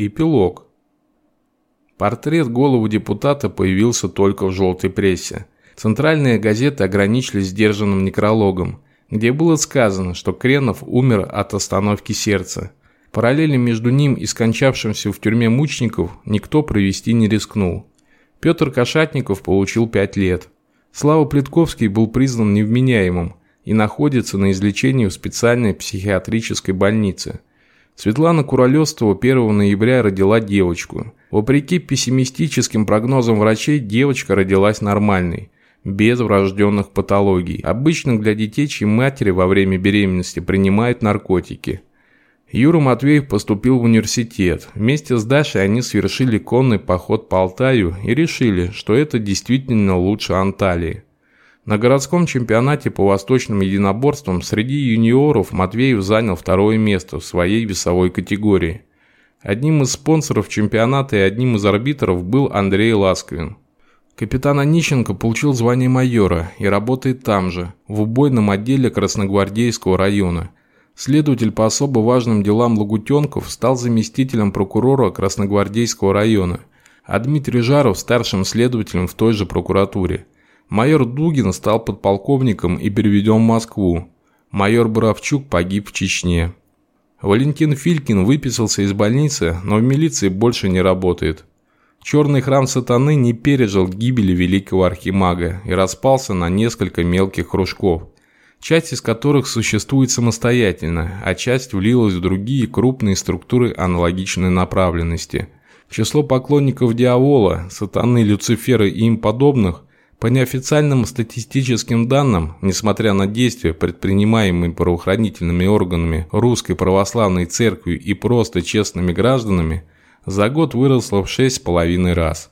Эпилог. Портрет голову депутата появился только в желтой прессе. Центральные газеты ограничились сдержанным некрологом, где было сказано, что Кренов умер от остановки сердца. Параллели между ним и скончавшимся в тюрьме мучеников никто провести не рискнул. Петр Кошатников получил 5 лет. Слава Плетковский был признан невменяемым и находится на излечении в специальной психиатрической больнице. Светлана Куролёстова 1 ноября родила девочку. Вопреки пессимистическим прогнозам врачей, девочка родилась нормальной, без врожденных патологий. Обычно для детей, чьи матери во время беременности принимают наркотики – Юра Матвеев поступил в университет. Вместе с Дашей они совершили конный поход по Алтаю и решили, что это действительно лучше Анталии. На городском чемпионате по восточным единоборствам среди юниоров Матвеев занял второе место в своей весовой категории. Одним из спонсоров чемпионата и одним из арбитров был Андрей Ласковин. Капитан Онищенко получил звание майора и работает там же, в убойном отделе Красногвардейского района – Следователь по особо важным делам Лагутенков стал заместителем прокурора Красногвардейского района, а Дмитрий Жаров – старшим следователем в той же прокуратуре. Майор Дугин стал подполковником и переведен в Москву. Майор Боровчук погиб в Чечне. Валентин Филькин выписался из больницы, но в милиции больше не работает. Черный храм сатаны не пережил гибели великого архимага и распался на несколько мелких кружков – часть из которых существует самостоятельно, а часть влилась в другие крупные структуры аналогичной направленности. Число поклонников дьявола, сатаны, Люцифера и им подобных по неофициальным статистическим данным, несмотря на действия, предпринимаемые правоохранительными органами Русской Православной Церкви и просто честными гражданами, за год выросло в 6,5 раз.